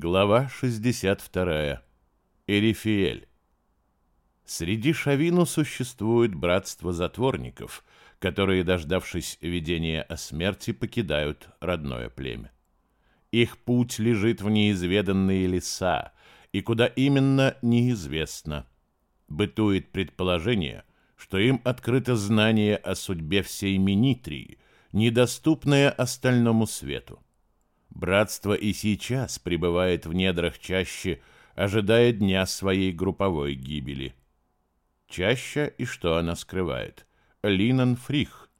Глава 62. Эрифиэль. Среди Шавину существует братство затворников, которые, дождавшись видения о смерти, покидают родное племя. Их путь лежит в неизведанные леса, и куда именно неизвестно. Бытует предположение, что им открыто знание о судьбе всей Минитрии, недоступное остальному свету. Братство и сейчас пребывает в недрах чаще, ожидая дня своей групповой гибели. Чаща и что она скрывает? Линан Фрих.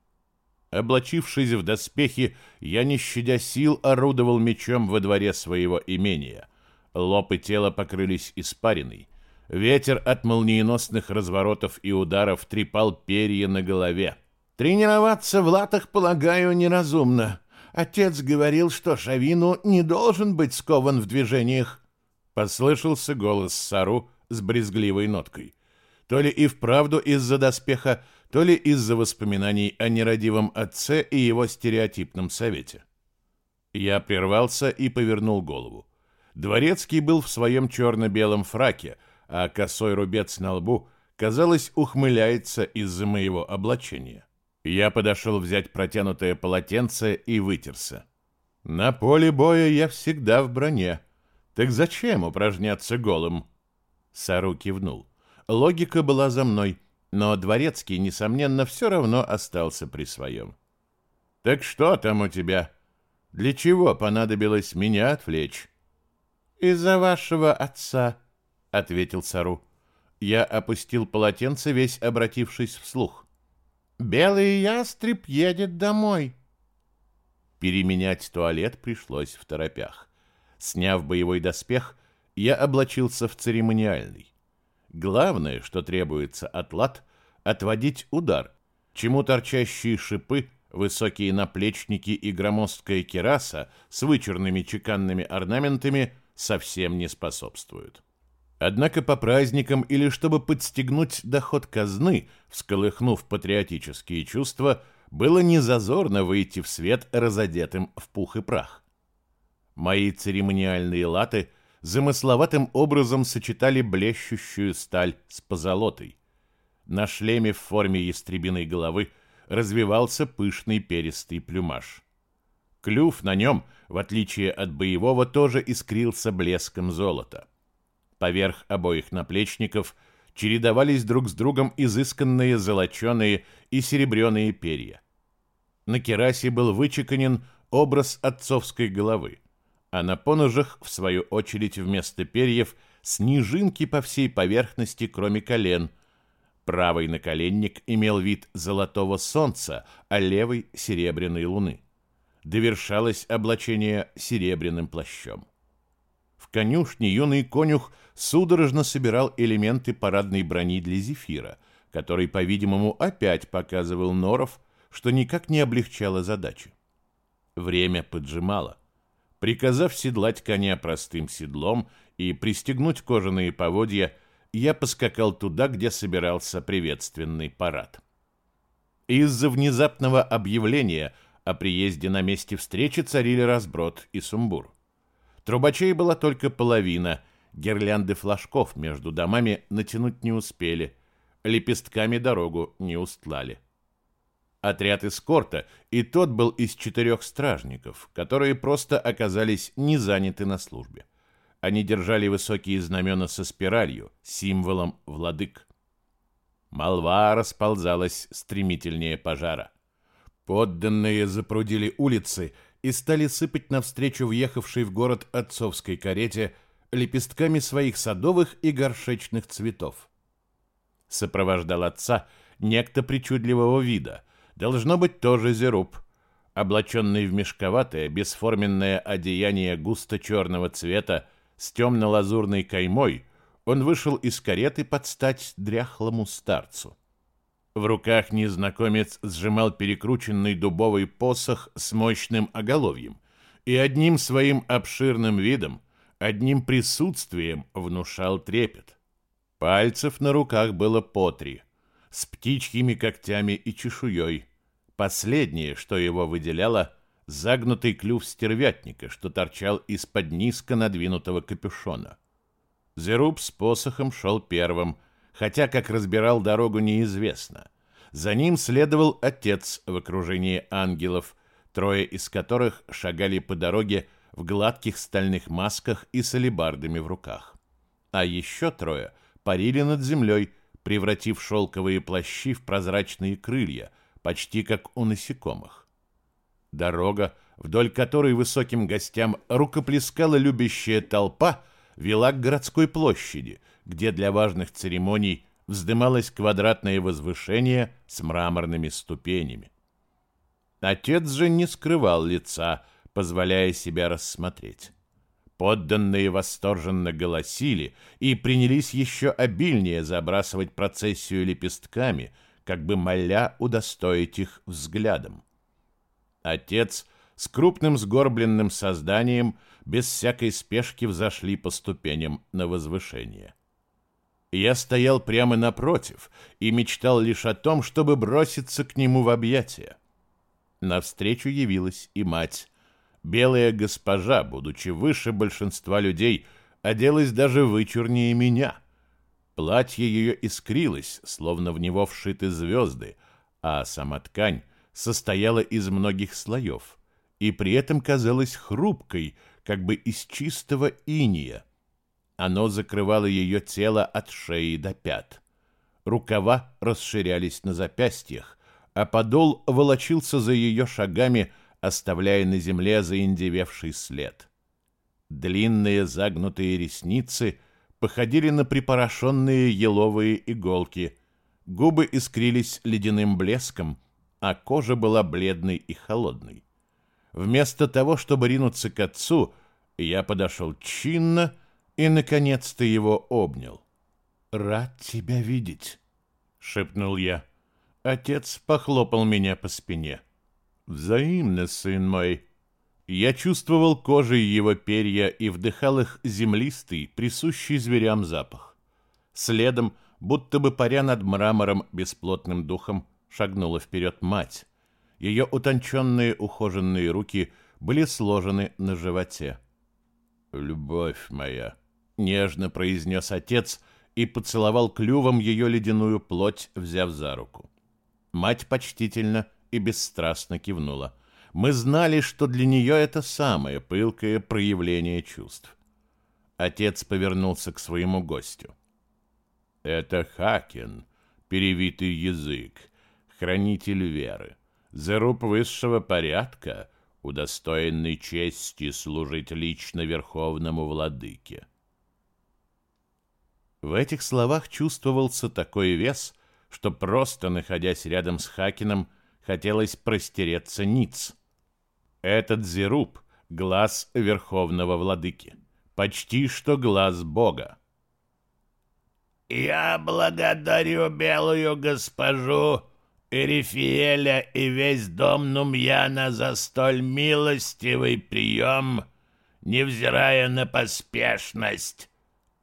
Облачившись в доспехи, я, не щадя сил, орудовал мечом во дворе своего имения. Лоб и тело покрылись испариной. Ветер от молниеносных разворотов и ударов трепал перья на голове. «Тренироваться в латах, полагаю, неразумно», Отец говорил, что Шавину не должен быть скован в движениях. Послышался голос Сару с брезгливой ноткой. То ли и вправду из-за доспеха, то ли из-за воспоминаний о нерадивом отце и его стереотипном совете. Я прервался и повернул голову. Дворецкий был в своем черно-белом фраке, а косой рубец на лбу, казалось, ухмыляется из-за моего облачения. Я подошел взять протянутое полотенце и вытерся. На поле боя я всегда в броне. Так зачем упражняться голым? Сару кивнул. Логика была за мной, но Дворецкий, несомненно, все равно остался при своем. «Так что там у тебя? Для чего понадобилось меня отвлечь?» «Из-за вашего отца», — ответил Сару. Я опустил полотенце, весь обратившись вслух. Белый ястреб едет домой. Переменять туалет пришлось в торопях. Сняв боевой доспех, я облачился в церемониальный. Главное, что требуется от лад, отводить удар, чему торчащие шипы, высокие наплечники и громоздкая кераса с вычурными чеканными орнаментами совсем не способствуют. Однако по праздникам или чтобы подстегнуть доход казны, всколыхнув патриотические чувства, было незазорно выйти в свет разодетым в пух и прах. Мои церемониальные латы замысловатым образом сочетали блещущую сталь с позолотой. На шлеме в форме ястребиной головы развивался пышный перистый плюмаж. Клюв на нем, в отличие от боевого, тоже искрился блеском золота. Поверх обоих наплечников чередовались друг с другом изысканные золоченые и серебряные перья. На керасе был вычеканен образ отцовской головы, а на поножах, в свою очередь, вместо перьев снежинки по всей поверхности, кроме колен. Правый наколенник имел вид золотого солнца, а левый — серебряной луны. Довершалось облачение серебряным плащом. В конюшне юный конюх судорожно собирал элементы парадной брони для Зефира, который, по-видимому, опять показывал Норов, что никак не облегчало задачи. Время поджимало. Приказав седлать коня простым седлом и пристегнуть кожаные поводья, я поскакал туда, где собирался приветственный парад. Из-за внезапного объявления о приезде на месте встречи царили разброд и сумбур. Трубачей была только половина, гирлянды флажков между домами натянуть не успели, лепестками дорогу не устлали. Отряд эскорта, и тот был из четырех стражников, которые просто оказались не заняты на службе. Они держали высокие знамена со спиралью, символом владык. Молва расползалась стремительнее пожара. Подданные запрудили улицы и стали сыпать навстречу въехавшей в город отцовской карете лепестками своих садовых и горшечных цветов. Сопровождал отца некто причудливого вида, должно быть тоже Зеруб, облаченный в мешковатое, бесформенное одеяние густо-черного цвета с темно-лазурной каймой, он вышел из кареты под стать дряхлому старцу. В руках незнакомец сжимал перекрученный дубовый посох с мощным оголовьем и одним своим обширным видом, одним присутствием внушал трепет. Пальцев на руках было по три, с птичьими когтями и чешуей. Последнее, что его выделяло, загнутый клюв стервятника, что торчал из-под низко надвинутого капюшона. Зеруб с посохом шел первым, хотя, как разбирал дорогу, неизвестно. За ним следовал отец в окружении ангелов, трое из которых шагали по дороге в гладких стальных масках и с алебардами в руках. А еще трое парили над землей, превратив шелковые плащи в прозрачные крылья, почти как у насекомых. Дорога, вдоль которой высоким гостям рукоплескала любящая толпа, вела к городской площади, где для важных церемоний вздымалось квадратное возвышение с мраморными ступенями. Отец же не скрывал лица, позволяя себя рассмотреть. Подданные восторженно голосили и принялись еще обильнее забрасывать процессию лепестками, как бы моля удостоить их взглядом. Отец с крупным сгорбленным созданием без всякой спешки взошли по ступеням на возвышение. Я стоял прямо напротив и мечтал лишь о том, чтобы броситься к нему в объятия. Навстречу явилась и мать, Белая госпожа, будучи выше большинства людей, оделась даже вычурнее меня. Платье ее искрилось, словно в него вшиты звезды, а сама ткань состояла из многих слоев и при этом казалась хрупкой, как бы из чистого иния. Оно закрывало ее тело от шеи до пят. Рукава расширялись на запястьях, а подол волочился за ее шагами, оставляя на земле заиндевевший след. Длинные загнутые ресницы походили на припорошенные еловые иголки, губы искрились ледяным блеском, а кожа была бледной и холодной. Вместо того, чтобы ринуться к отцу, я подошел чинно и, наконец-то, его обнял. «Рад тебя видеть», — шепнул я. Отец похлопал меня по спине. — «Взаимно, сын мой». Я чувствовал кожей его перья и вдыхал их землистый, присущий зверям запах. Следом, будто бы паря над мрамором бесплотным духом, шагнула вперед мать. Ее утонченные ухоженные руки были сложены на животе. «Любовь моя», — нежно произнес отец и поцеловал клювом ее ледяную плоть, взяв за руку. Мать почтительно — и бесстрастно кивнула. Мы знали, что для нее это самое пылкое проявление чувств. Отец повернулся к своему гостю. «Это Хакен, перевитый язык, хранитель веры, заруб высшего порядка, удостоенный чести служить лично верховному владыке». В этих словах чувствовался такой вес, что просто находясь рядом с Хакином, хотелось простереться ниц. Этот Зеруб — глаз Верховного Владыки, почти что глаз Бога. «Я благодарю белую госпожу Эрифиэля и весь дом Нумьяна за столь милостивый прием, невзирая на поспешность», —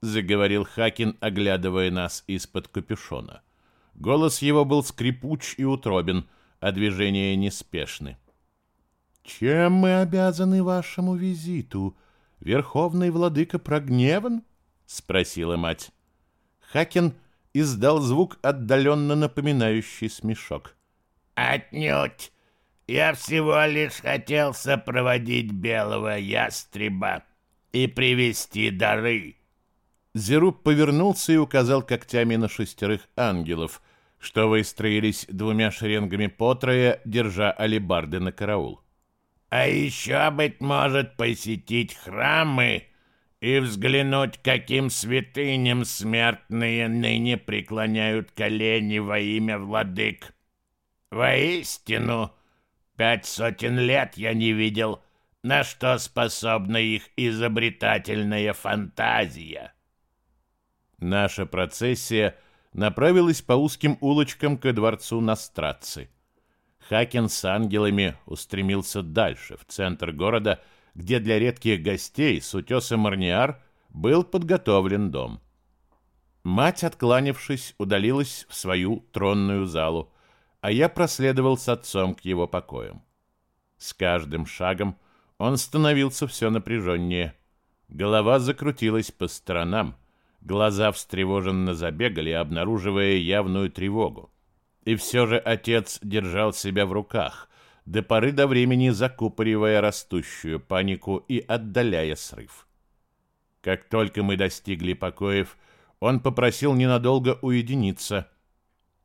заговорил Хакин, оглядывая нас из-под капюшона. Голос его был скрипуч и утробен, а движения неспешны. «Чем мы обязаны вашему визиту? Верховный владыка прогневан?» — спросила мать. Хакен издал звук, отдаленно напоминающий смешок. «Отнюдь! Я всего лишь хотел сопроводить белого ястреба и привести дары». Зеруб повернулся и указал когтями на шестерых ангелов, что выстроились двумя шеренгами по трое, держа алебарды на караул. «А еще, быть может, посетить храмы и взглянуть, каким святыням смертные ныне преклоняют колени во имя владык. Воистину, пять сотен лет я не видел, на что способна их изобретательная фантазия». Наша процессия — направилась по узким улочкам ко дворцу Настраци. Хакен с ангелами устремился дальше, в центр города, где для редких гостей с утеса Марниар был подготовлен дом. Мать, откланившись, удалилась в свою тронную залу, а я проследовал с отцом к его покоям. С каждым шагом он становился все напряженнее. Голова закрутилась по сторонам, глаза встревоженно забегали, обнаруживая явную тревогу. И все же отец держал себя в руках, до поры до времени закупоривая растущую панику и отдаляя срыв. Как только мы достигли покоев, он попросил ненадолго уединиться.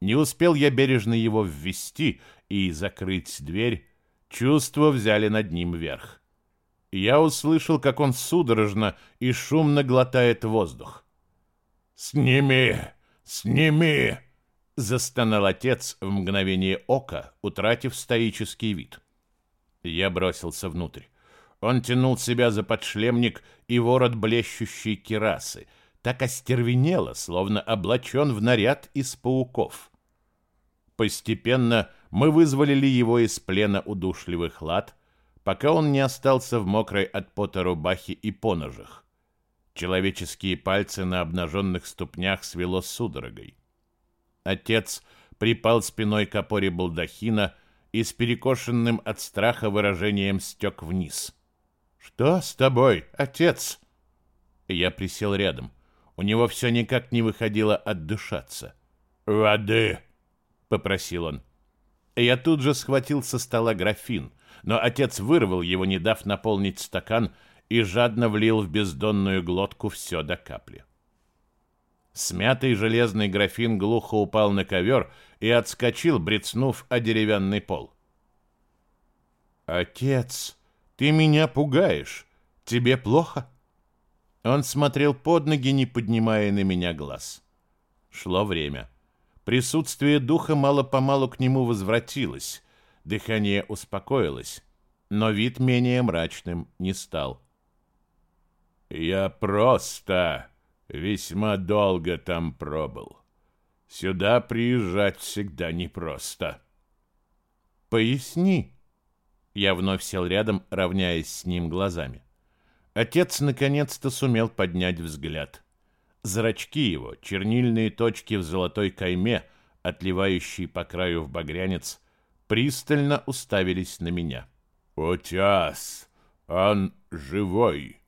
Не успел я бережно его ввести и закрыть дверь, чувства взяли над ним верх. Я услышал, как он судорожно и шумно глотает воздух. «Сними! Сними!» — застонал отец в мгновение ока, утратив стоический вид. Я бросился внутрь. Он тянул себя за подшлемник и ворот блещущей кирасы, так остервенело, словно облачен в наряд из пауков. Постепенно мы вызволили его из плена удушливых лад, пока он не остался в мокрой от пота рубахе и поножах. Человеческие пальцы на обнаженных ступнях свело судорогой. Отец припал спиной к опоре балдахина и с перекошенным от страха выражением стек вниз — «Что с тобой, отец?» Я присел рядом. У него все никак не выходило отдышаться. «Воды!» — попросил он. Я тут же схватил со стола графин, но отец вырвал его, не дав наполнить стакан, и жадно влил в бездонную глотку все до капли. Смятый железный графин глухо упал на ковер и отскочил, брецнув о деревянный пол. «Отец!» Ты меня пугаешь. Тебе плохо?» Он смотрел под ноги, не поднимая на меня глаз. Шло время. Присутствие духа мало-помалу к нему возвратилось. Дыхание успокоилось, но вид менее мрачным не стал. «Я просто весьма долго там пробыл. Сюда приезжать всегда непросто». «Поясни», я вновь сел рядом, равняясь с ним глазами. Отец наконец-то сумел поднять взгляд. Зрачки его, чернильные точки в золотой кайме, отливающие по краю в багрянец, пристально уставились на меня. «Отец, он живой.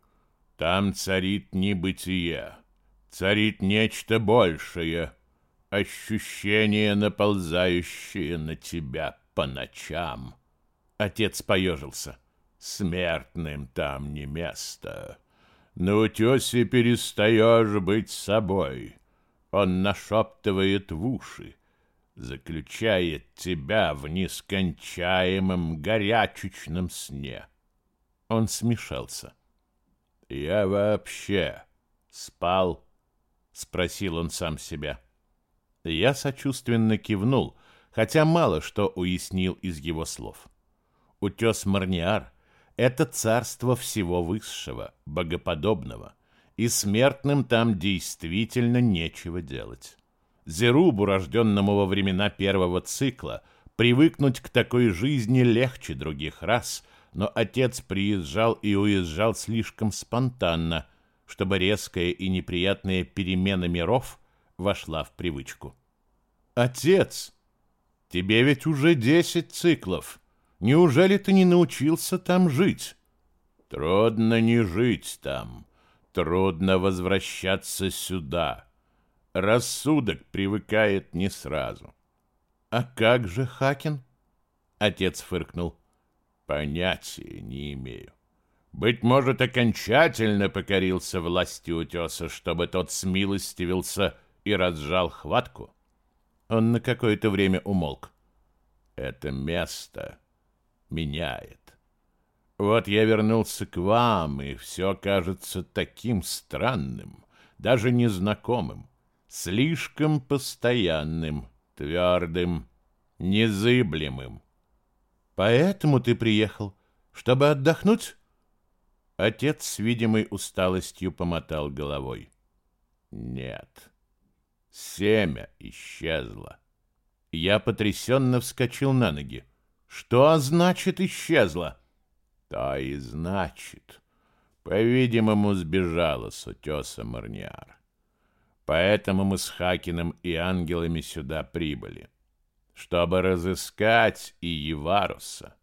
Там царит небытие, царит нечто большее, ощущение, наползающее на тебя по ночам». Отец поежился. Смертным там не место. На утесе перестаешь быть собой. Он нашептывает в уши, заключает тебя в нескончаемом горячечном сне. Он смешался. «Я вообще спал?» — спросил он сам себя. Я сочувственно кивнул, хотя мало что уяснил из его слов. Утес Марниар — это царство всего высшего, богоподобного, и смертным там действительно нечего делать. Зерубу, рожденному во времена первого цикла, привыкнуть к такой жизни легче других раз, но отец приезжал и уезжал слишком спонтанно, чтобы резкая и неприятная перемена миров вошла в привычку. «Отец, тебе ведь уже десять циклов!» Неужели ты не научился там жить? Трудно не жить там. Трудно возвращаться сюда. Рассудок привыкает не сразу. А как же Хакин? Отец фыркнул. Понятия не имею. Быть может, окончательно покорился власти утеса, чтобы тот смилостивился и разжал хватку? Он на какое-то время умолк. Это место меняет. Вот я вернулся к вам, и все кажется таким странным, даже незнакомым, слишком постоянным, твердым, незыблемым. Поэтому ты приехал, чтобы отдохнуть? Отец с видимой усталостью помотал головой. Нет. Семя исчезло. Я потрясенно вскочил на ноги. Что значит исчезла? То и значит. По-видимому, сбежала с утеса Марниар. Поэтому мы с Хакином и ангелами сюда прибыли, чтобы разыскать и Еваруса.